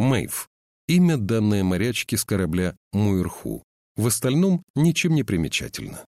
Мэйв. Имя данной морячки с корабля Муирху. В остальном ничем не примечательно.